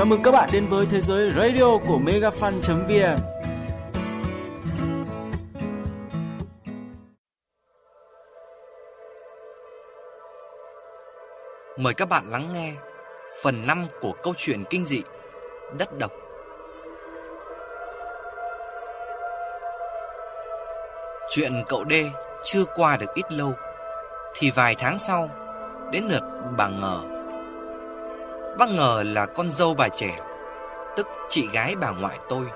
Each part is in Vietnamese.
Chào mừng các bạn đến với thế giới radio của megafan.vn Mời các bạn lắng nghe phần 5 của câu chuyện kinh dị Đất độc. Chuyện cậu D chưa qua được ít lâu Thì vài tháng sau, Đến lượt bà Ngờ Bác Ngờ là con dâu bà trẻ, Tức chị gái bà ngoại tôi.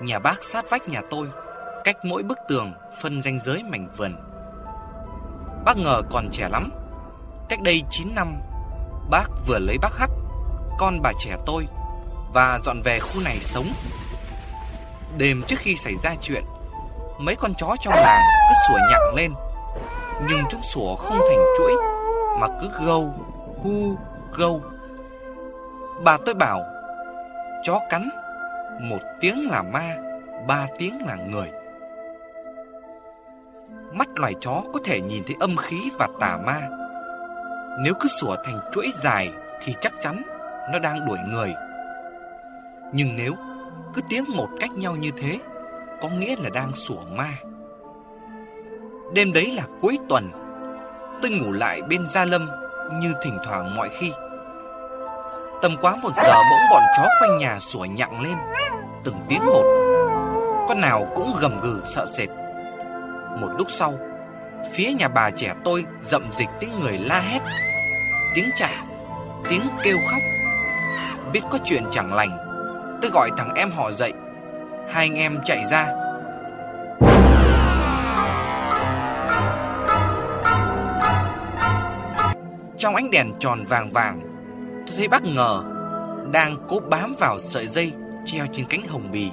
Nhà bác sát vách nhà tôi, Cách mỗi bức tường phân ranh giới mảnh vườn. Bác Ngờ còn trẻ lắm. Cách đây 9 năm, Bác vừa lấy bác Hắt Con bà trẻ tôi, Và dọn về khu này sống. Đêm trước khi xảy ra chuyện, Mấy con chó trong làng cứ sủa nhặng lên, Nhưng chúng sủa không thành chuỗi, Mà cứ gâu, Hu, gâu. Bà tôi bảo, Chó cắn, Một tiếng là ma, Ba tiếng là người. Mắt loài chó có thể nhìn thấy âm khí và tà ma. Nếu cứ sủa thành chuỗi dài Thì chắc chắn nó đang đuổi người. Nhưng nếu cứ tiếng một cách nhau như thế, Có nghĩa là đang sủa ma. Đêm đấy là cuối tuần, Tôi ngủ lại bên Gia Lâm Như thỉnh thoảng mọi khi. Tầm quá một giờ bỗng bọn chó quanh nhà sủa nhặng lên. Từng tiếng một, Con nào cũng gầm gừ sợ sệt. Một lúc sau, Phía nhà bà trẻ tôi dậm dịch tiếng người la hét, Tiếng chạy Tiếng kêu khóc. Biết có chuyện chẳng lành, Tôi gọi thằng em họ dậy. Hai anh em chạy ra. Trong ánh đèn tròn vàng vàng Tôi thấy bác ngờ. Đang cố bám vào sợi dây Treo trên cánh hồng bì.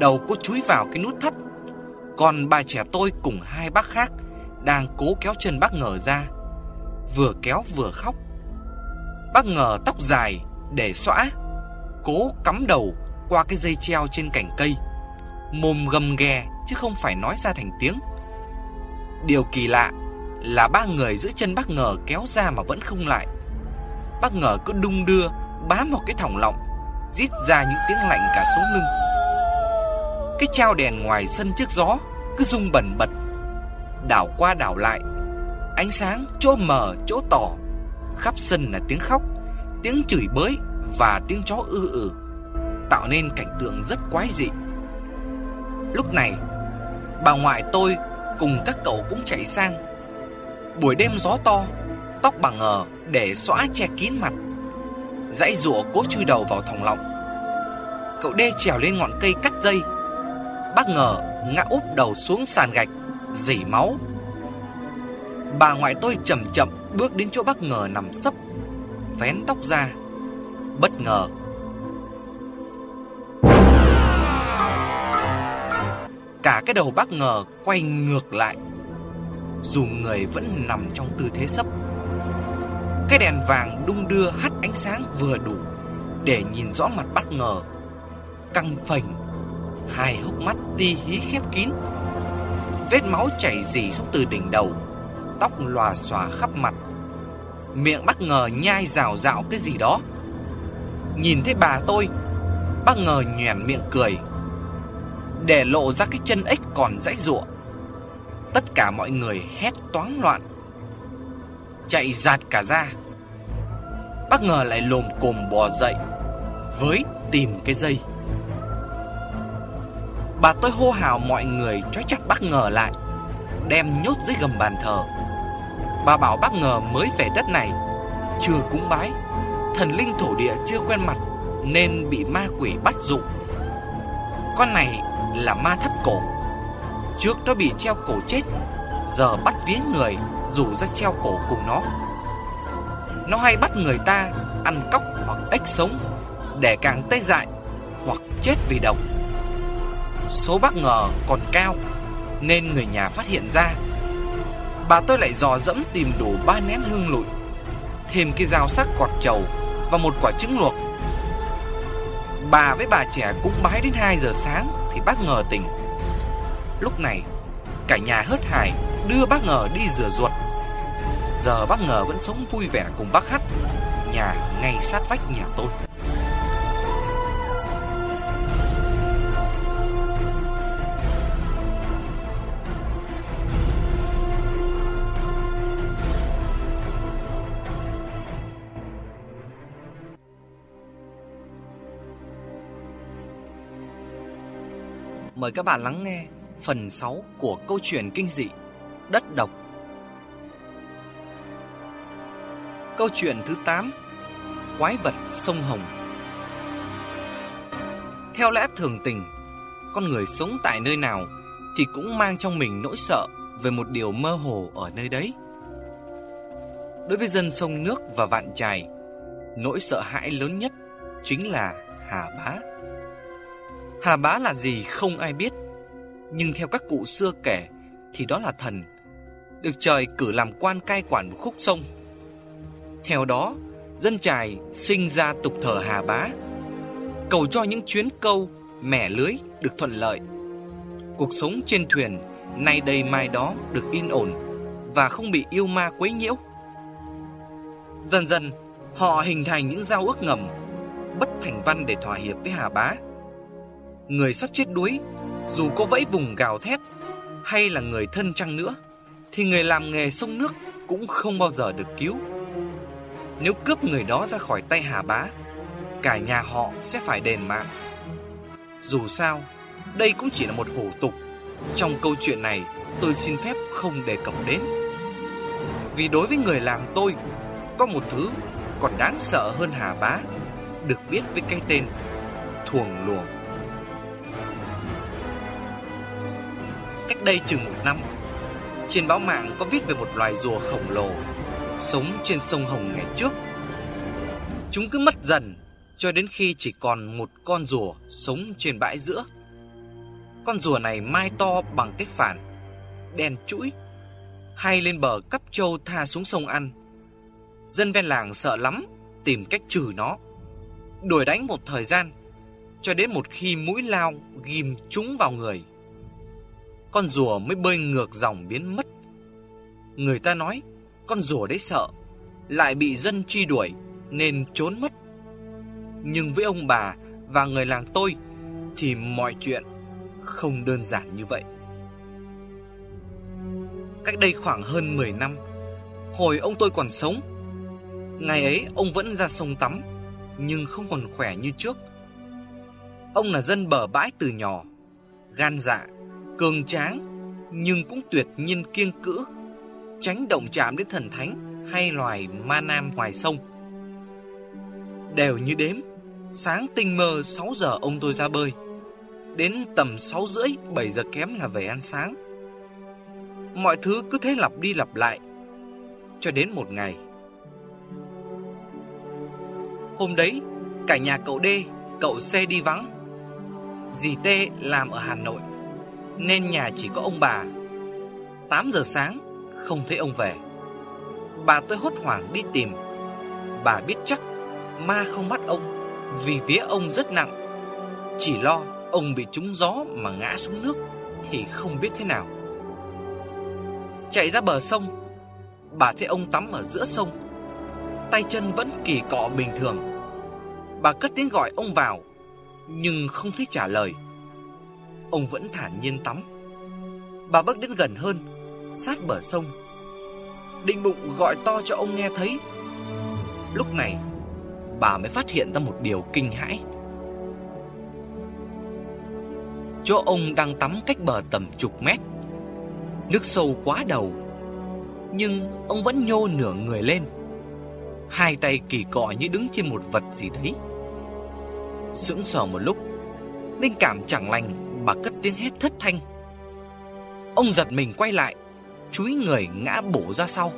Đầu cô chúi vào cái nút thắt. Còn bà trẻ tôi cùng hai bác khác Đang cố kéo chân bác ngờ ra. Vừa kéo vừa khóc. Bác ngờ tóc dài Để xõa, Cố cắm đầu qua cái dây treo trên cành cây. Mồm gầm ghè Chứ không phải nói ra thành tiếng. Điều kỳ lạ Là ba người giữ chân bác ngờ kéo ra mà vẫn không lại. Bác ngờ cứ đung đưa Bám vào cái thòng lọng, Rít ra những tiếng lạnh cả sống lưng. Cái trao đèn ngoài sân trước gió, Cứ rung bẩn bật. Đảo qua đảo lại, Ánh sáng chỗ mờ, chỗ tỏ. Khắp sân là tiếng khóc, Tiếng chửi bới Và tiếng chó ư ử, Tạo nên cảnh tượng rất quái dị. Lúc này, Bà ngoại tôi cùng các cậu cũng chạy sang. Buổi đêm gió to Tóc bằng ngờ để xóa che kín mặt. Dãy rụa cố chui đầu vào thòng lọng. Cậu đê trèo lên ngọn cây cắt dây. Bác ngờ ngã úp đầu xuống sàn gạch, Dỉ máu. Bà ngoại tôi chậm chậm bước đến chỗ bác ngờ nằm sấp, Vén tóc ra. Bất ngờ. Cả cái đầu bác ngờ quay ngược lại, Dù người vẫn nằm trong tư thế sấp cái đèn vàng đung đưa hắt ánh sáng vừa đủ Để nhìn rõ mặt bất ngờ. Căng phình Hai hốc mắt ti hí khép kín. Vết máu chảy dì xuống từ đỉnh đầu, Tóc lòa xòa khắp mặt. Miệng bất ngờ nhai rào rạo cái gì đó. Nhìn thấy bà tôi Bất ngờ nhoẻn miệng cười. Để lộ ra cái chân ếch còn dãy ruộng Tất cả mọi người hét toáng loạn. Chạy giạt cả ra. Bác ngờ lại lồm cồm bò dậy Với tìm cái dây. Bà tôi hô hào mọi người trói chặt bác ngờ lại, Đem nhốt dưới gầm bàn thờ. Bà bảo bác ngờ mới về đất này, Chưa cúng bái, Thần linh thổ địa chưa quen mặt Nên bị ma quỷ bắt dụ. Con này là ma thấp cổ, Trước nó bị treo cổ chết, Giờ bắt vía người Rủ ra treo cổ cùng nó nó hay bắt người ta ăn cóc hoặc ếch sống để càng tê dại hoặc chết vì độc. Số bác ngờ còn cao nên người nhà phát hiện ra. Bà tôi lại dò dẫm tìm đủ ba nén hương lụi, thêm cái dao sắc quạt trầu và một quả trứng luộc. Bà với bà trẻ cũng bái đến 2 giờ sáng thì bác ngờ tỉnh. Lúc này, cả nhà hớt hải đưa bác ngờ đi rửa ruột Giờ bác ngờ vẫn sống vui vẻ cùng bác Hát. Nhà ngay sát vách nhà tôi. Mời các bạn lắng nghe phần 6 của câu chuyện kinh dị Đất độc. Câu chuyện thứ 8 Quái vật sông Hồng Theo lẽ thường tình, con người sống tại nơi nào thì cũng mang trong mình nỗi sợ về một điều mơ hồ ở nơi đấy. Đối với dân sông nước và vạn trài, nỗi sợ hãi lớn nhất chính là Hà Bá. Hà Bá là gì không ai biết, nhưng theo các cụ xưa kể thì đó là thần, được trời cử làm quan cai quản một khúc sông. Theo đó, dân trài sinh ra tục thờ Hà Bá, cầu cho những chuyến câu, mẻ lưới được thuận lợi. Cuộc sống trên thuyền nay đây mai đó được yên ổn và không bị yêu ma quấy nhiễu. Dần dần, họ hình thành những giao ước ngầm, bất thành văn để thỏa hiệp với Hà Bá. Người sắp chết đuối, dù có vẫy vùng gào thét hay là người thân chăng nữa, thì người làm nghề sông nước cũng không bao giờ được cứu. Nếu cướp người đó ra khỏi tay Hà Bá, cả nhà họ sẽ phải đền mạng. Dù sao, đây cũng chỉ là một hổ tục. Trong câu chuyện này, tôi xin phép không đề cập đến. Vì đối với người làm tôi, có một thứ còn đáng sợ hơn Hà Bá, được biết với cái tên Thuồng Luồng. Cách đây chừng một năm, trên báo mạng có viết về một loài rùa khổng lồ sống trên sông Hồng ngày trước. Chúng cứ mất dần cho đến khi chỉ còn một con rùa sống trên bãi giữa. Con rùa này mai to bằng cái phản, đen chuỗi, hay lên bờ cắp trâu tha xuống sông ăn. Dân ven làng sợ lắm, tìm cách trừ nó. Đuổi đánh một thời gian, cho đến một khi mũi lao ghim trúng vào người. Con rùa mới bơi ngược dòng biến mất. Người ta nói, con rùa đấy sợ, lại bị dân truy đuổi nên trốn mất. Nhưng với ông bà và người làng tôi thì mọi chuyện không đơn giản như vậy. Cách đây khoảng hơn 10 năm, hồi ông tôi còn sống, ngày ấy ông vẫn ra sông tắm, nhưng không còn khỏe như trước. Ông là dân bờ bãi từ nhỏ, gan dạ, cường tráng, nhưng cũng tuyệt nhiên kiêng cữ, tránh động chạm đến thần thánh hay loài ma nam ngoài sông. Đều như đếm, sáng tinh mơ 6 giờ ông tôi ra bơi. Đến tầm 6 rưỡi 7 giờ kém là về ăn sáng Mọi thứ cứ thế lặp đi lặp lại Cho đến một ngày Hôm đấy Cả nhà cậu D Cậu C đi vắng Dì T làm ở Hà Nội Nên nhà chỉ có ông bà 8 giờ sáng không thấy ông về. Bà tôi hốt hoảng đi tìm. Bà biết chắc Ma không bắt ông Vì vía ông rất nặng. Chỉ lo Ông bị trúng gió mà ngã xuống nước Thì không biết thế nào. Chạy ra bờ sông, Bà thấy ông tắm ở giữa sông. Tay chân vẫn kỳ cọ bình thường. Bà cất tiếng gọi ông vào, Nhưng không thấy trả lời. Ông vẫn thản nhiên tắm. Bà bước đến gần hơn. Sát bờ sông. Định bụng gọi to cho ông nghe thấy. Lúc này, Bà mới phát hiện ra một điều kinh hãi. Chỗ ông đang tắm cách bờ tầm chục mét. Nước sâu quá đầu, Nhưng ông vẫn nhô nửa người lên. Hai tay kỳ cọ như đứng trên một vật gì đấy. Sững sờ một lúc, Linh cảm chẳng lành, Bà cất tiếng hét thất thanh. Ông giật mình quay lại Chúi người ngã bổ ra sau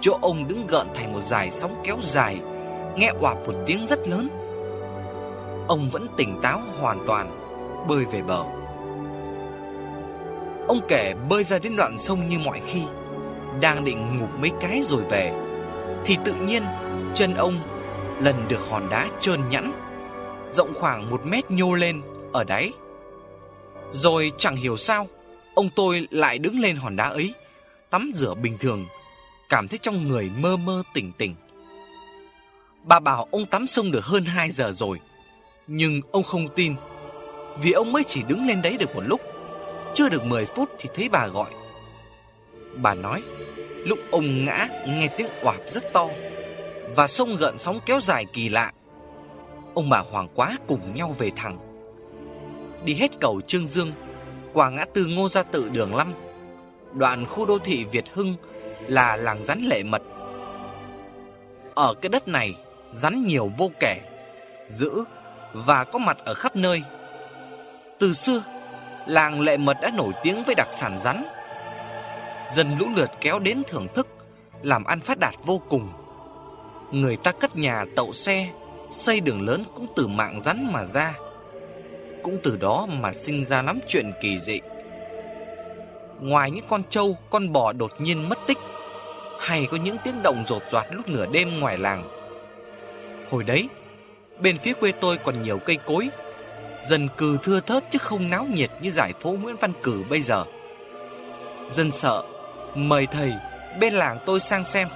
Chỗ ông đứng gợn thành một dài sóng kéo dài Nghe oạp một tiếng rất lớn Ông vẫn tỉnh táo hoàn toàn bơi về bờ. Ông kể bơi ra đến đoạn sông như mọi khi, đang định ngủ mấy cái rồi về, thì tự nhiên chân ông lần được hòn đá trơn nhẵn, rộng khoảng một mét nhô lên ở đáy. Rồi chẳng hiểu sao, ông tôi lại đứng lên hòn đá ấy, tắm rửa bình thường, cảm thấy trong người mơ mơ tỉnh tỉnh. Bà bảo ông tắm xong được hơn 2 giờ rồi, nhưng ông không tin vì ông mới chỉ đứng lên đấy được một lúc Chưa được 10 phút thì thấy bà gọi. Bà nói Lúc ông ngã nghe tiếng oạp rất to Và sông gợn sóng kéo dài kỳ lạ. Ông bà hoàng quá cùng nhau về thẳng. Đi hết cầu Trương Dương, qua ngã tư Ngô Gia Tự đường 5. Đoạn khu đô thị Việt Hưng là làng rắn lệ mật. Ở cái đất này, rắn nhiều vô kể, dữ và có mặt ở khắp nơi. Từ xưa, làng lệ mật đã nổi tiếng với đặc sản rắn. Dân lũ lượt kéo đến thưởng thức, làm ăn phát đạt vô cùng. Người ta cất nhà tậu xe, xây đường lớn cũng từ mạng rắn mà ra. Cũng từ đó mà sinh ra lắm chuyện kỳ dị. Ngoài những con trâu, con bò đột nhiên mất tích, hay có những tiếng động rột rạt lúc nửa đêm ngoài làng. Hồi đấy, bên phía quê tôi còn nhiều cây cối, dân cư thưa thớt chứ không náo nhiệt như giải phố Nguyễn Văn Cử bây giờ. Dân sợ, mời thầy bên làng tôi sang xem.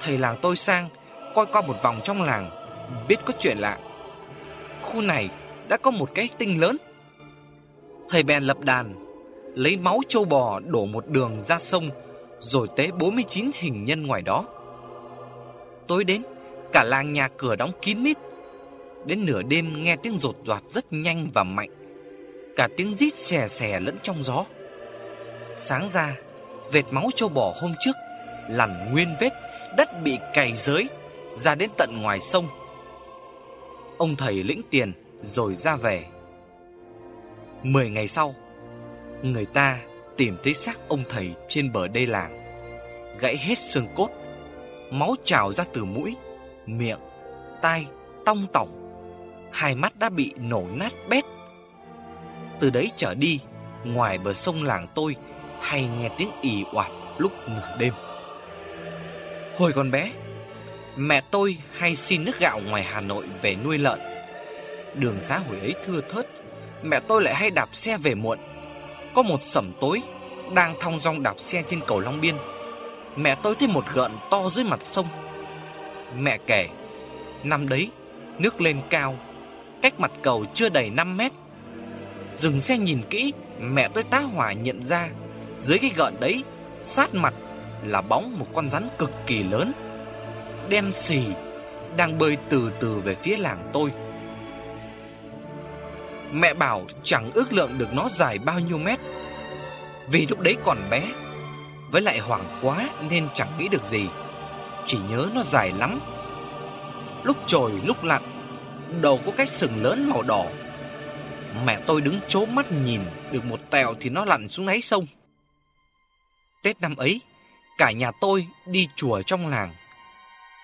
Thầy làng tôi sang, coi qua một vòng trong làng, biết có chuyện lạ. Khu này đã có một cái tinh lớn. Thầy bèn lập đàn, lấy máu trâu bò đổ một đường ra sông, rồi tế 49 hình nhân ngoài đó. Tối đến, cả làng nhà cửa đóng kín mít. Đến nửa đêm nghe tiếng rột rạt rất nhanh và mạnh. Cả tiếng rít xè xè lẫn trong gió. Sáng ra, vệt máu trâu bò hôm trước lằn nguyên vết đất bị cày giới ra đến tận ngoài sông. Ông thầy lĩnh tiền rồi ra về. Mười ngày sau, người ta tìm thấy xác ông thầy trên bờ đê làng, gãy hết xương cốt, máu trào ra từ mũi, miệng, tai, tong tỏng, hai mắt đã bị nổ nát bét. Từ đấy trở đi, ngoài bờ sông làng tôi hay nghe tiếng ì oạt lúc nửa đêm. Hồi còn bé, mẹ tôi hay xin nước gạo ngoài Hà Nội về nuôi lợn. Đường xá hồi ấy thưa thớt, mẹ tôi lại hay đạp xe về muộn. Có một sẩm tối, đang thong dong đạp xe trên cầu Long Biên. Mẹ tôi thấy một gợn to dưới mặt sông. Mẹ kể, năm đấy, nước lên cao, cách mặt cầu chưa đầy 5 mét. Dừng xe nhìn kỹ, mẹ tôi tá hỏa nhận ra, dưới cái gợn đấy, sát mặt là bóng một con rắn cực kỳ lớn, đen xì, đang bơi từ từ về phía làng tôi. Mẹ bảo chẳng ước lượng được nó dài bao nhiêu mét. Vì lúc đấy còn bé, Với lại hoảng quá nên chẳng nghĩ được gì, Chỉ nhớ nó dài lắm. Lúc trồi, lúc lặn, Đầu có cái sừng lớn màu đỏ. Mẹ tôi đứng chố mắt nhìn Được một tèo thì nó lặn xuống đáy sông. Tết năm ấy, Cả nhà tôi đi chùa trong làng.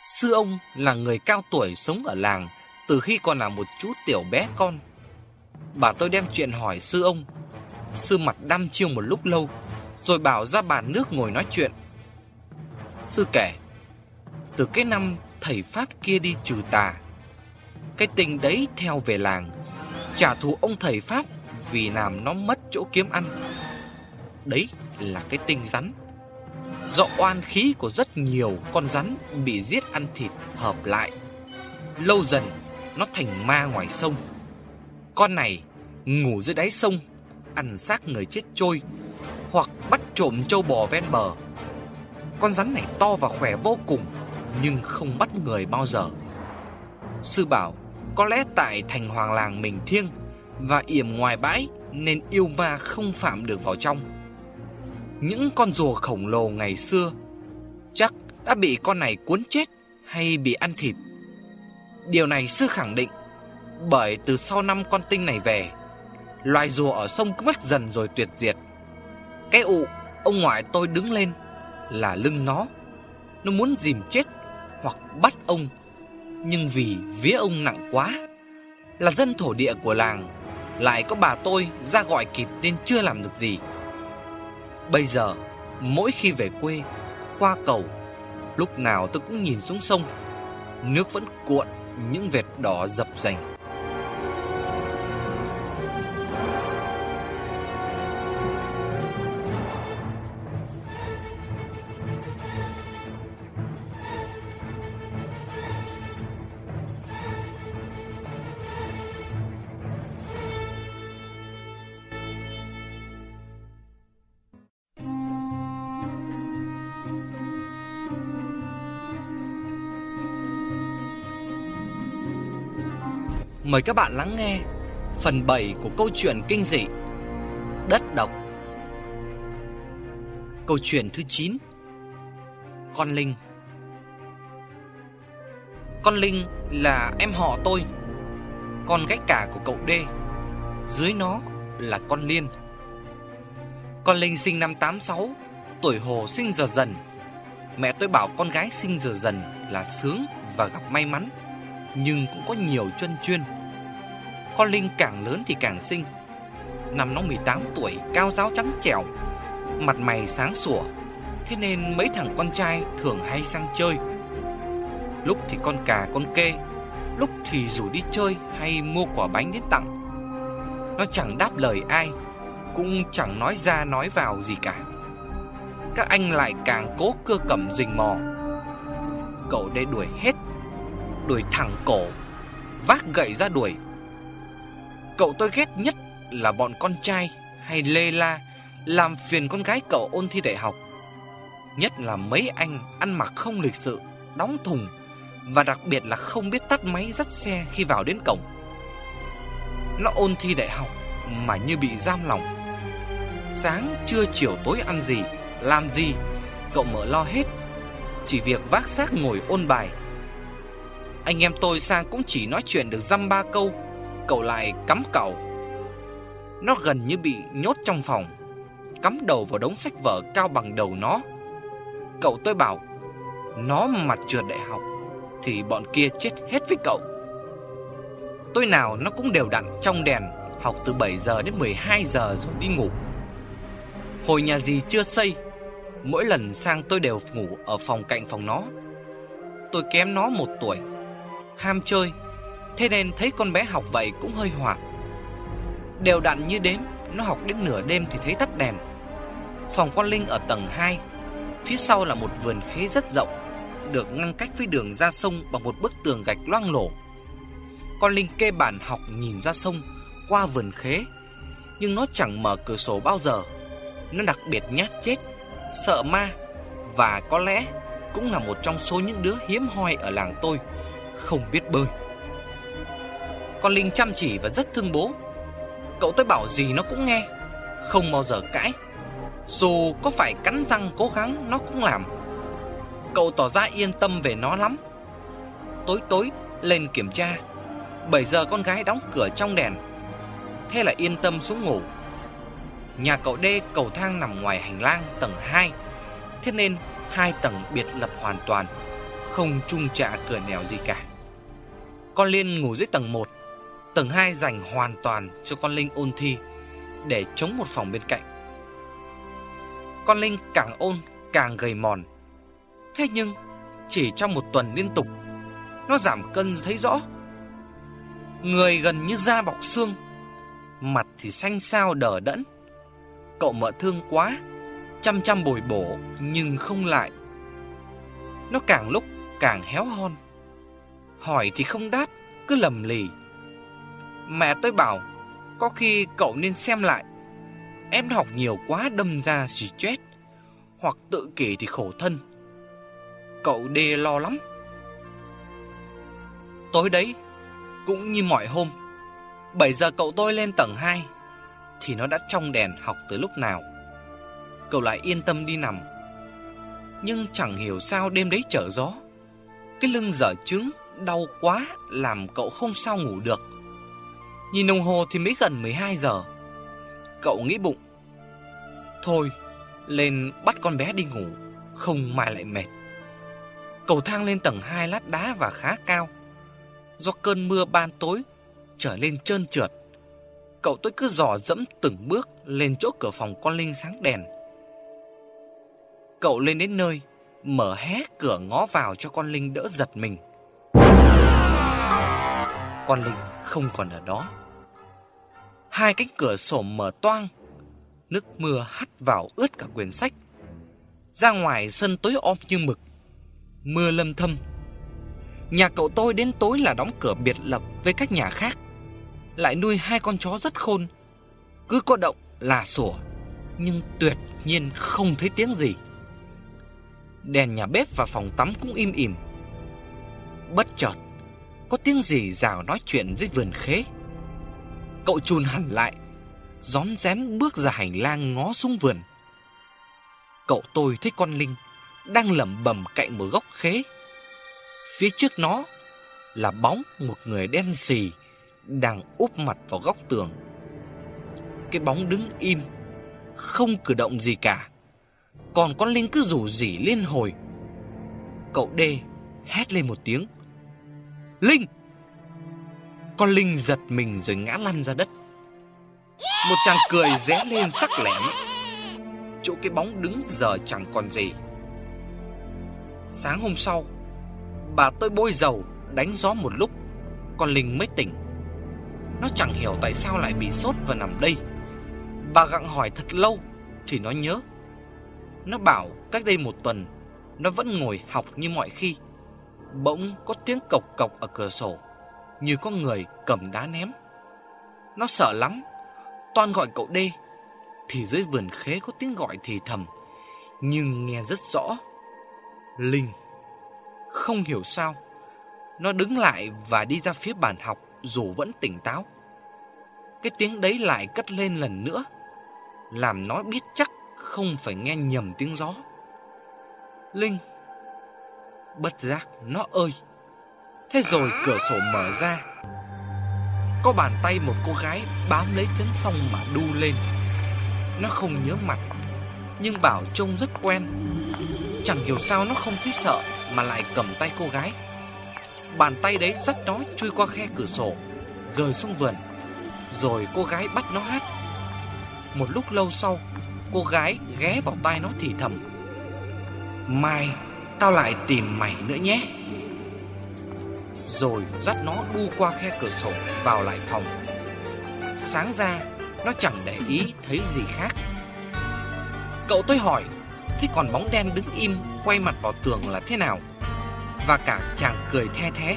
Sư ông là người cao tuổi sống ở làng Từ khi còn là một chú tiểu bé con. Bà tôi đem chuyện hỏi sư ông. Sư mặt đăm chiêu một lúc lâu, Rồi bảo ra bàn nước ngồi nói chuyện. Sư kể, Từ cái năm thầy Pháp kia đi trừ tà, Cái tình đấy theo về làng, Trả thù ông thầy Pháp Vì làm nó mất chỗ kiếm ăn. Đấy là cái tinh rắn. Do oan khí của rất nhiều con rắn Bị giết ăn thịt hợp lại, Lâu dần Nó thành ma ngoài sông con này ngủ dưới đáy sông, ăn xác người chết trôi, hoặc bắt trộm trâu bò ven bờ. Con rắn này to và khỏe vô cùng, nhưng không bắt người bao giờ. Sư bảo, có lẽ tại thành hoàng làng mình thiêng và yểm ngoài bãi nên yêu ma không phạm được vào trong. Những con rùa khổng lồ ngày xưa chắc đã bị con này cuốn chết hay bị ăn thịt. Điều này sư khẳng định bởi từ sau năm con tinh này về, Loài rùa ở sông cứ mất dần rồi tuyệt diệt. Cái ụ, Ông ngoại tôi đứng lên, Là lưng nó. Nó muốn dìm chết Hoặc bắt ông, Nhưng vì vía ông nặng quá, Là dân thổ địa của làng Lại có bà tôi ra gọi kịp Nên chưa làm được gì. Bây giờ, Mỗi khi về quê, Qua cầu, Lúc nào tôi cũng nhìn xuống sông, Nước vẫn cuộn, Những vệt đỏ dập dành. Mời các bạn lắng nghe Phần 7 của câu chuyện kinh dị Đất độc. Câu chuyện thứ 9 Con Linh. Con Linh là em họ tôi, Con gái cả của cậu D. Dưới nó là con Liên. Con Linh sinh năm 86 Tuổi hồ sinh giờ dần. Mẹ tôi bảo con gái sinh giờ dần là sướng và gặp may mắn, Nhưng cũng có nhiều chân chuyên. Con Linh càng lớn thì càng xinh. Năm nó 18 tuổi, cao giáo trắng trẻo Mặt mày sáng sủa. Thế nên mấy thằng con trai thường hay sang chơi. Lúc thì con cà con kê Lúc thì rủ đi chơi hay mua quả bánh đến tặng. Nó chẳng đáp lời ai Cũng chẳng nói ra nói vào gì cả. Các anh lại càng cố cưa cầm rình mò. Cậu đây đuổi hết Đuổi thẳng cổ Vác gậy ra đuổi. Cậu tôi ghét nhất là bọn con trai hay lê la làm phiền con gái cậu ôn thi đại học. Nhất là mấy anh ăn mặc không lịch sự, đóng thùng và đặc biệt là không biết tắt máy dắt xe khi vào đến cổng. Nó ôn thi đại học mà như bị giam lòng. Sáng, trưa, chiều, tối ăn gì, làm gì, cậu mở lo hết. Chỉ việc vác xác ngồi ôn bài. Anh em tôi sang cũng chỉ nói chuyện được dăm ba câu, cậu lại cắm cậu. Nó gần như bị nhốt trong phòng cắm đầu vào đống sách vở cao bằng đầu nó. Cậu tôi bảo, nó mặt trượt đại học, thì bọn kia chết hết với cậu. tôi nào nó cũng đều đặn trong đèn, học từ 7 giờ đến 12 giờ rồi đi ngủ. Hồi nhà gì chưa xây, mỗi lần sang tôi đều ngủ ở phòng cạnh phòng nó. Tôi kém nó một tuổi, ham chơi, thế nên thấy con bé học vậy cũng hơi hoảng. Đều đặn như đếm, nó học đến nửa đêm thì thấy tắt đèn. Phòng con Linh ở tầng 2 Phía sau là một vườn khế rất rộng Được ngăn cách với đường ra sông Bằng một bức tường gạch loang lổ Con Linh kê bản học nhìn ra sông Qua vườn khế Nhưng nó chẳng mở cửa sổ bao giờ Nó đặc biệt nhát chết Sợ ma Và có lẽ cũng là một trong số những đứa hiếm hoi ở làng tôi Không biết bơi con Linh chăm chỉ và rất thương bố. Cậu tôi bảo gì nó cũng nghe, Không bao giờ cãi. Dù có phải cắn răng cố gắng, nó cũng làm. Cậu tỏ ra yên tâm về nó lắm. Tối tối, lên kiểm tra. 7 giờ con gái đóng cửa trong đèn. Thế là yên tâm xuống ngủ. Nhà cậu D cầu thang nằm ngoài hành lang tầng 2 Thế nên hai tầng biệt lập hoàn toàn, Không chung trạ cửa nẻo gì cả. Con Liên ngủ dưới tầng 1 Tầng 2 dành hoàn toàn cho con Linh ôn thi Để chống một phòng bên cạnh con Linh càng ôn càng gầy mòn. Thế nhưng, chỉ trong một tuần liên tục, nó giảm cân thấy rõ. Người gần như da bọc xương, mặt thì xanh xao đờ đẫn. Cậu mợ thương quá, chăm chăm bồi bổ nhưng không lại. Nó càng lúc càng héo hon. Hỏi thì không đáp, cứ lầm lì. Mẹ tôi bảo, có khi cậu nên xem lại. Em học nhiều quá đâm ra stress Hoặc tự kỷ thì khổ thân. Cậu đê lo lắm. Tối đấy Cũng như mọi hôm 7 giờ cậu tôi lên tầng 2 Thì nó đã trong đèn học từ lúc nào. Cậu lại yên tâm đi nằm. Nhưng chẳng hiểu sao đêm đấy trở gió. Cái lưng dở trứng Đau quá Làm cậu không sao ngủ được. Nhìn đồng hồ thì mới gần 12 giờ. Cậu nghĩ bụng. Thôi, Lên bắt con bé đi ngủ, Không mai lại mệt. Cầu thang lên tầng 2 lát đá và khá cao. Do cơn mưa ban tối Trở lên trơn trượt, Cậu tôi cứ dò dẫm từng bước Lên chỗ cửa phòng con Linh sáng đèn. Cậu lên đến nơi, Mở hé cửa ngó vào cho con Linh đỡ giật mình. Con Linh không còn ở đó. Hai cánh cửa sổ mở toang, Nước mưa hắt vào ướt cả quyển sách. Ra ngoài sân tối om như mực, Mưa lâm thâm. Nhà cậu tôi đến tối là đóng cửa biệt lập với các nhà khác, Lại nuôi hai con chó rất khôn. Cứ có động là sủa, Nhưng tuyệt nhiên không thấy tiếng gì. Đèn nhà bếp và phòng tắm cũng im ỉm. Bất chợt, Có tiếng gì rào nói chuyện dưới vườn khế. Cậu chùn hẳn lại, Rón rén bước ra hành lang ngó xuống vườn. Cậu tôi thấy con Linh Đang lẩm bẩm cạnh một gốc khế. Phía trước nó Là bóng một người đen xì Đang úp mặt vào góc tường. Cái bóng đứng im, Không cử động gì cả. Còn con Linh cứ rủ rỉ liên hồi. Cậu đê hét lên một tiếng. Linh con Linh giật mình rồi ngã lăn ra đất. Một chàng cười ré lên sắc lẻm. Chỗ cái bóng đứng giờ chẳng còn gì. Sáng hôm sau, Bà tôi bôi dầu, Đánh gió một lúc. Con Linh mới tỉnh. Nó chẳng hiểu tại sao lại bị sốt và nằm đây. Bà gặng hỏi thật lâu, Thì nó nhớ. Nó bảo cách đây một tuần, Nó vẫn ngồi học như mọi khi. Bỗng có tiếng cộc cộc ở cửa sổ. Như có người cầm đá ném. Nó sợ lắm. Toan gọi cậu đê Thì dưới vườn khế có tiếng gọi thì thầm, Nhưng nghe rất rõ. Linh, Không hiểu sao. Nó đứng lại và đi ra phía bàn học, Dù vẫn tỉnh táo. Cái tiếng đấy lại cất lên lần nữa, Làm nó biết chắc Không phải nghe nhầm tiếng gió. Linh, Bất giác, nó ơi. Thế rồi cửa sổ mở ra. Có bàn tay một cô gái bám lấy chấn song mà đu lên. Nó không nhớ mặt, Nhưng bảo trông rất quen. Chẳng hiểu sao nó không thấy sợ Mà lại cầm tay cô gái. Bàn tay đấy dắt nó chui qua khe cửa sổ Rời xuống vườn. Rồi cô gái bắt nó hát. Một lúc lâu sau, Cô gái ghé vào tai nó thì thầm, Mai, Tao lại tìm mày nữa nhé. Rồi dắt nó đu qua khe cửa sổ Vào lại phòng. Sáng ra, Nó chẳng để ý thấy gì khác. Cậu tôi hỏi, Thế còn bóng đen đứng im Quay mặt vào tường là thế nào? Và cả chàng cười the thế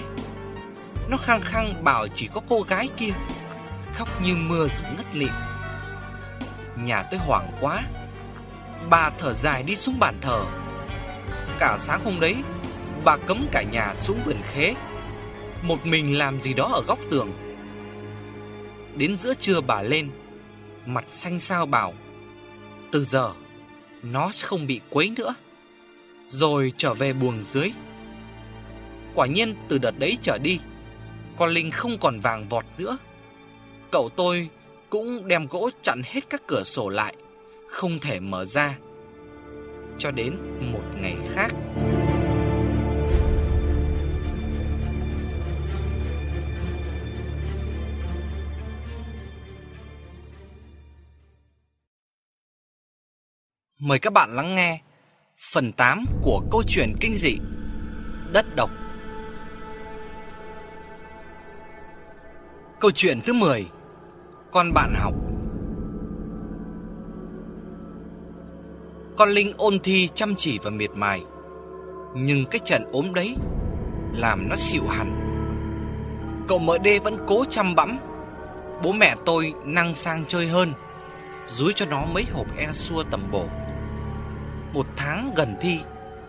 Nó khăng khăng bảo chỉ có cô gái kia, Khóc như mưa rồi ngất lịm. Nhà tôi hoảng quá. Bà thở dài đi xuống bàn thờ. Cả sáng hôm đấy, Bà cấm cả nhà xuống vườn khế. Một mình làm gì đó ở góc tường. Đến giữa trưa bà lên, Mặt xanh xao bảo, Từ giờ, Nó sẽ không bị quấy nữa. Rồi trở về buồng dưới. Quả nhiên, từ đợt đấy trở đi, Con Linh không còn vàng vọt nữa. Cậu tôi cũng đem gỗ chặn hết các cửa sổ lại, Không thể mở ra cho đến một ngày khác. Mời các bạn lắng nghe phần 8 của câu chuyện kinh dị Đất độc. Câu chuyện thứ 10 Con bạn học. Con Linh ôn thi chăm chỉ và miệt mài, Nhưng cái trận ốm đấy Làm nó xỉu hẳn. Cậu mợ đê vẫn cố chăm bẵm. Bố mẹ tôi năng sang chơi hơn, Dúi cho nó mấy hộp e xua tầm bổ. Một tháng gần thi,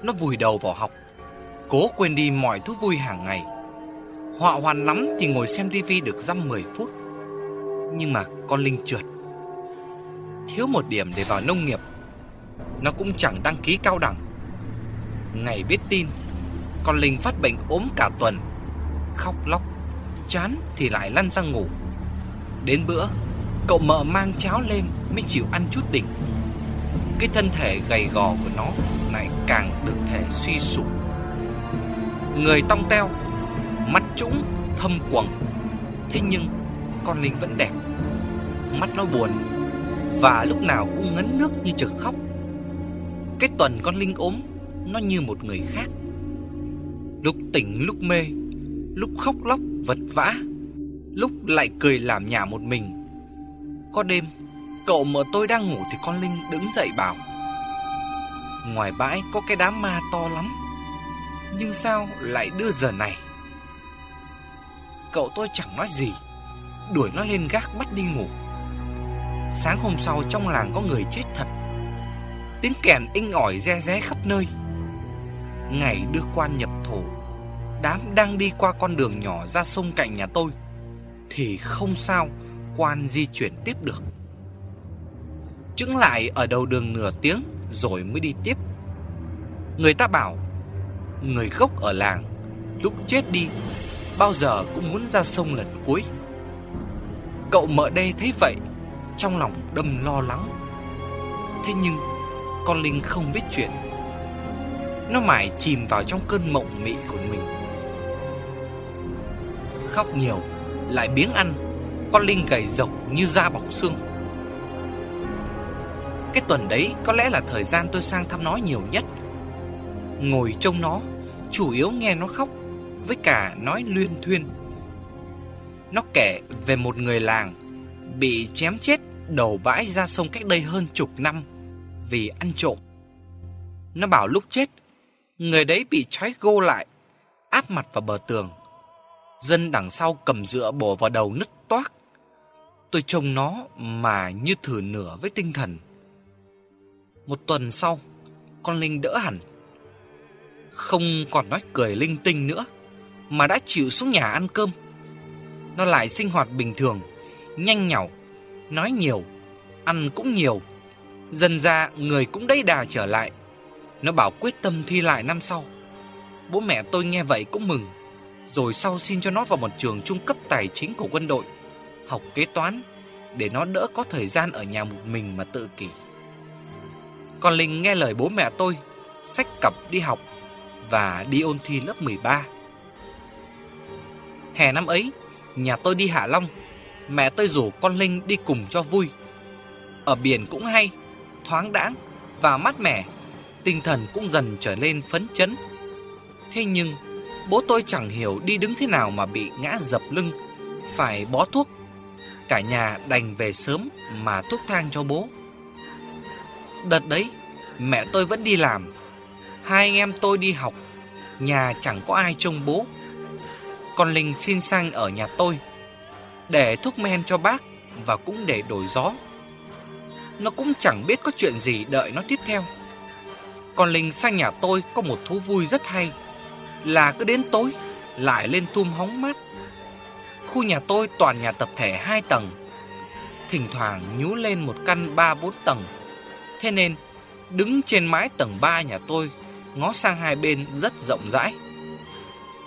Nó vùi đầu vào học, Cố quên đi mọi thú vui hàng ngày. Họa hoàn lắm thì ngồi xem tivi được dăm 10 phút. Nhưng mà con Linh trượt. Thiếu một điểm để vào nông nghiệp, nó cũng chẳng đăng ký cao đẳng. Ngày biết tin, Con Linh phát bệnh ốm cả tuần, Khóc lóc, Chán thì lại lăn ra ngủ. Đến bữa, Cậu mợ mang cháo lên mới chịu ăn chút đỉnh. Cái thân thể gầy gò của nó Lại càng được thể suy sụp. Người tong teo, Mắt trũng, thâm quầng. Thế nhưng, con Linh vẫn đẹp. Mắt nó buồn, Và lúc nào cũng ngấn nước như chực khóc. Cái tuần con Linh ốm, Nó như một người khác. Lúc tỉnh, lúc mê, Lúc khóc lóc, vật vã, Lúc lại cười làm nhà một mình. Có đêm Cậu mở tôi đang ngủ thì con Linh đứng dậy bảo, Ngoài bãi có cái đám ma to lắm, Nhưng sao lại đưa giờ này? Cậu tôi chẳng nói gì, Đuổi nó lên gác bắt đi ngủ. Sáng hôm sau trong làng có người chết thật. Tiếng kèn inh ỏi re ré khắp nơi. Ngày đưa quan nhập thổ, Đám đang đi qua con đường nhỏ ra sông cạnh nhà tôi, Thì không sao quan di chuyển tiếp được chững lại ở đầu đường nửa tiếng rồi mới đi tiếp. Người ta bảo, người gốc ở làng, lúc chết đi, bao giờ cũng muốn ra sông lần cuối. Cậu mợ đây thấy vậy, trong lòng đâm lo lắng. Thế nhưng, con Linh không biết chuyện. Nó mãi chìm vào trong cơn mộng mị của mình. Khóc nhiều, lại biếng ăn, con Linh gầy rộc như da bọc xương. Cái tuần đấy có lẽ là thời gian tôi sang thăm nó nhiều nhất. Ngồi trông nó, chủ yếu nghe nó khóc, với cả nói luyên thuyên. Nó kể về một người làng bị chém chết đầu bãi ra sông cách đây hơn chục năm vì ăn trộm. Nó bảo lúc chết, người đấy bị trói gô lại, áp mặt vào bờ tường. Dân đằng sau cầm dựa bổ vào đầu nứt toác. Tôi trông nó mà như thử nửa với tinh thần. Một tuần sau, con Linh đỡ hẳn. Không còn nói cười linh tinh nữa, mà đã chịu xuống nhà ăn cơm. Nó lại sinh hoạt bình thường, nhanh nhảu, nói nhiều, ăn cũng nhiều. Dần ra người cũng đầy đà trở lại. Nó bảo quyết tâm thi lại năm sau. Bố mẹ tôi nghe vậy cũng mừng, rồi sau xin cho nó vào một trường trung cấp tài chính của quân đội, học kế toán, để nó đỡ có thời gian ở nhà một mình mà tự kỷ. Còn Linh nghe lời bố mẹ tôi, xách cặp đi học và đi ôn thi lớp 13. Hè năm ấy, nhà tôi đi Hạ Long, mẹ tôi rủ con Linh đi cùng cho vui. Ở biển cũng hay, thoáng đãng và mát mẻ, tinh thần cũng dần trở nên phấn chấn. Thế nhưng, bố tôi chẳng hiểu đi đứng thế nào mà bị ngã dập lưng, phải bó thuốc. Cả nhà đành về sớm mà thuốc thang cho bố. Đợt đấy, mẹ tôi vẫn đi làm. Hai anh em tôi đi học, nhà chẳng có ai trông bố. Con Linh xin sang ở nhà tôi, để thuốc men cho bác và cũng để đổi gió. Nó cũng chẳng biết có chuyện gì đợi nó tiếp theo. Con Linh sang nhà tôi có một thú vui rất hay, là cứ đến tối lại lên tum hóng mát. Khu nhà tôi toàn nhà tập thể hai tầng, thỉnh thoảng nhú lên một căn ba bốn tầng Thế nên, đứng trên mái tầng 3 nhà tôi, ngó sang hai bên rất rộng rãi.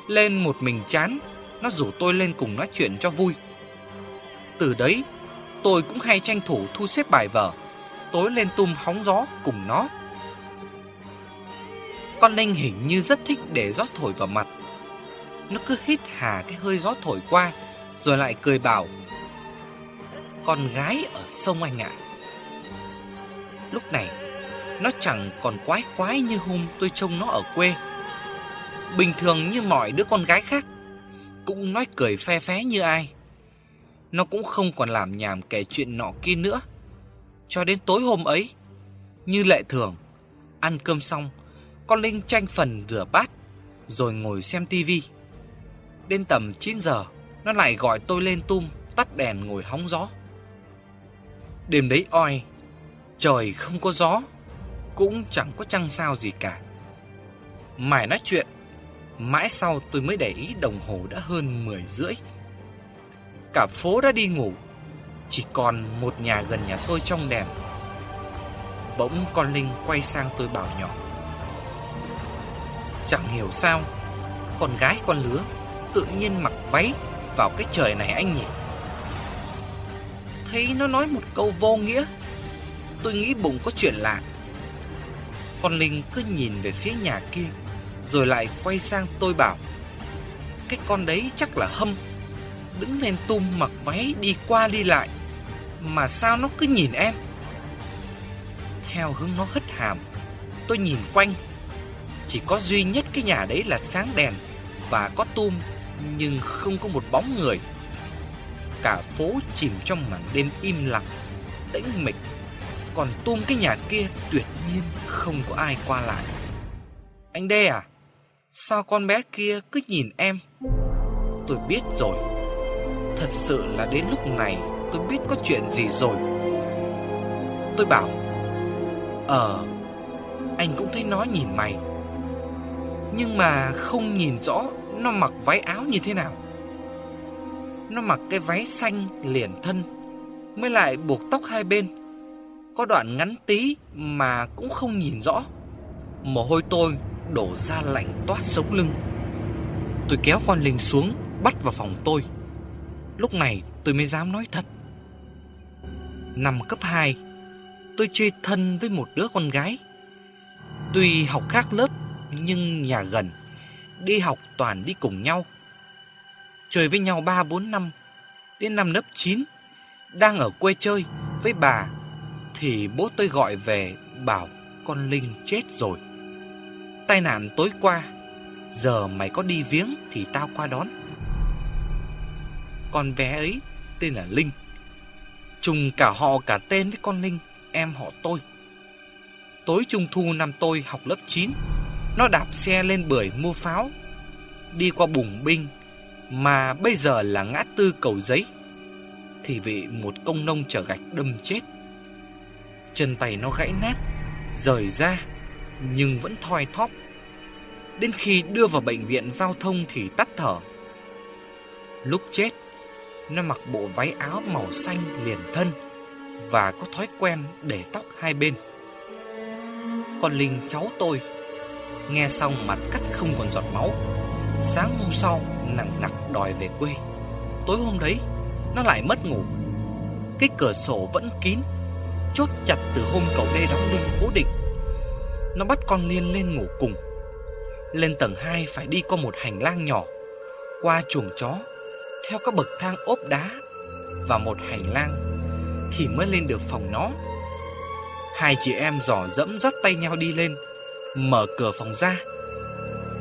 Lên một mình chán, nó rủ tôi lên cùng nói chuyện cho vui. Từ đấy, tôi cũng hay tranh thủ thu xếp bài vở, tối lên tum hóng gió cùng nó. Con Linh hình như rất thích để gió thổi vào mặt. Nó cứ hít hà cái hơi gió thổi qua, rồi lại cười bảo. Con gái ở sông anh ạ. Lúc này. Nó chẳng còn quái quái như hôm tôi trông nó ở quê. Bình thường như mọi đứa con gái khác, Cũng nói cười phe phé như ai. Nó cũng không còn làm nhảm kể chuyện nọ kia nữa. Cho đến tối hôm ấy, Như lệ thường, Ăn cơm xong Con Linh tranh phần rửa bát, Rồi ngồi xem tivi Đến tầm 9 giờ, Nó lại gọi tôi lên tum, Tắt đèn ngồi hóng gió. Đêm đấy oi Trời không có gió, Cũng chẳng có trăng sao gì cả. Mãi nói chuyện, Mãi sau tôi mới để ý đồng hồ đã hơn 10 rưỡi. Cả phố đã đi ngủ, Chỉ còn một nhà gần nhà tôi trong đèn. Bỗng con Linh quay sang tôi bảo nhỏ, Chẳng hiểu sao, Con gái con lứa Tự nhiên mặc váy vào cái trời này anh nhỉ? Thấy nó nói một câu vô nghĩa tôi nghĩ bụng có chuyện lạ. Con Linh cứ nhìn về phía nhà kia, rồi lại quay sang tôi bảo, cái con đấy chắc là hâm, đứng lên tum mặc váy đi qua đi lại, mà sao nó cứ nhìn em? Theo hướng nó hất hàm, tôi nhìn quanh, chỉ có duy nhất cái nhà đấy là sáng đèn và có tum, nhưng không có một bóng người. Cả phố chìm trong màn đêm im lặng, tĩnh mịch còn tôm cái nhà kia tuyệt nhiên không có ai qua lại. Anh Đê à Sao con bé kia cứ nhìn em? Tôi biết rồi. Thật sự là đến lúc này Tôi biết có chuyện gì rồi. Tôi bảo Ờ Anh cũng thấy nó nhìn mày. Nhưng mà không nhìn rõ Nó mặc váy áo như thế nào. Nó mặc cái váy xanh liền thân, Mới lại buộc tóc hai bên. Có đoạn ngắn tí mà cũng không nhìn rõ. Mồ hôi tôi đổ ra lạnh toát sống lưng. Tôi kéo con Linh xuống, Bắt vào phòng tôi. Lúc này tôi mới dám nói thật. Năm cấp 2 Tôi chơi thân với một đứa con gái. Tuy học khác lớp, Nhưng nhà gần, Đi học toàn đi cùng nhau. Chơi với nhau 3-4 năm, Đến năm lớp 9 Đang ở quê chơi với bà thì bố tôi gọi về, Bảo con Linh chết rồi. Tai nạn tối qua, Giờ mày có đi viếng Thì tao qua đón. Con bé ấy tên là Linh, Trùng cả họ cả tên với con Linh, Em họ tôi. Tối trung thu năm tôi học lớp 9 Nó đạp xe lên bưởi mua pháo, Đi qua bùng binh, Mà bây giờ là ngã tư cầu giấy, Thì bị một công nông chở gạch đâm chết. Chân tay nó gãy nát, Rời ra, Nhưng vẫn thoi thóp. Đến khi đưa vào bệnh viện giao thông thì tắt thở. Lúc chết, Nó mặc bộ váy áo màu xanh liền thân Và có thói quen để tóc hai bên. Con Linh cháu tôi Nghe xong mặt cắt không còn giọt máu. Sáng hôm sau, nặng nặc đòi về quê. Tối hôm đấy, Nó lại mất ngủ. Cái cửa sổ vẫn kín Chốt chặt từ hôm cậu đê đóng đinh cố định. Nó bắt con Liên lên ngủ cùng. Lên tầng 2 phải đi qua một hành lang nhỏ, Qua chuồng chó, Theo các bậc thang ốp đá Và một hành lang Thì mới lên được phòng nó. Hai chị em dò dẫm dắt tay nhau đi lên, Mở cửa phòng ra.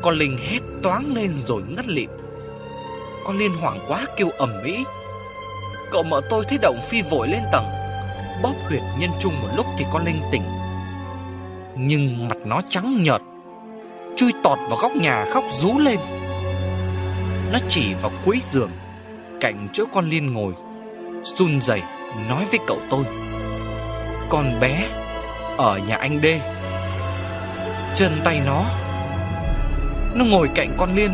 Con Linh hét toáng lên rồi ngất lịm. Con Liên hoảng quá kêu ầm ĩ. Cậu mợ tôi thấy động phi vội lên tầng. Bóp huyệt nhân trung một lúc thì con Linh tỉnh. Nhưng mặt nó trắng nhợt, Chui tọt vào góc nhà khóc rú lên. Nó chỉ vào cuối giường, Cạnh chỗ con Liên ngồi, run rẩy nói với cậu tôi. Con bé Ở nhà anh Đê Chân tay nó Nó ngồi cạnh con Liên.